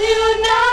you know.